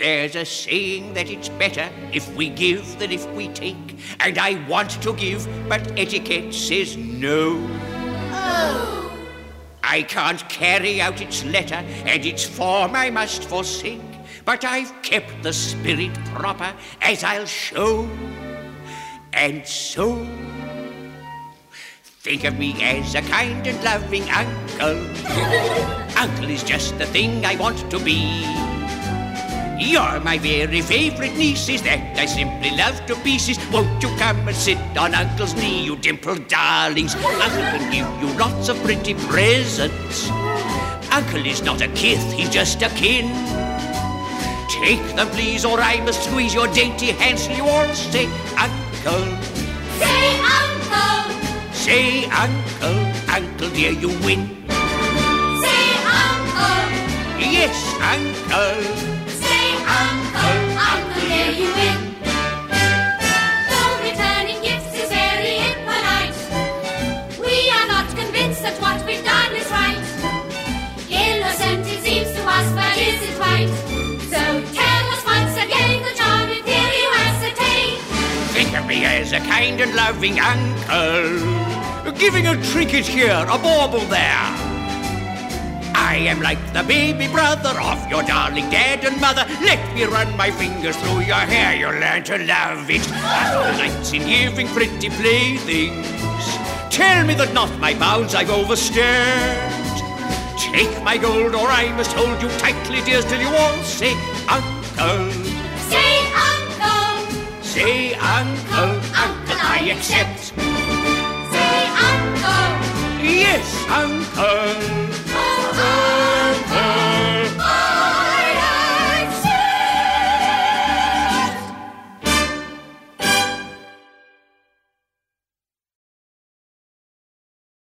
There's a saying that it's better if we give than if we take. And I want to give, but etiquette says no. Oh. I can't carry out its letter, and its form I must forsake. But I've kept the spirit proper, as I'll show. And so, think of me as a kind and loving uncle. uncle is just the thing I want to be. You're my very favorite nieces that I simply love to pieces. Won't you come and sit on Uncle's knee, you dimpled darlings? Uncle can give you lots of pretty presents. Uncle is not a kith, he's just a kin. Take them, please, or I must squeeze your dainty hands till you all say, Uncle. Say uncle. Say, Uncle, Uncle, dear, you win. Say uncle. Yes, Uncle. Uncle. Uncle, there you. Though returning gifts is very impolite, we are not convinced that what we've done is right. Innocent it seems to us, but is it right? So tell us once again the charming theory. Think of me as a kind and loving uncle. Giving a trinket here, a bauble there. I am like the baby brother of your darling dad and mother. Let me run my fingers through your hair, you'll learn to love it. After nights in giving pretty playthings, tell me that not my bounds I've overstepped. Take my gold, or I must hold you tightly, dears, till you all say, Uncle. Say uncle. Say, Uncle, Uncle, I accept. Say uncle. Yes, Uncle.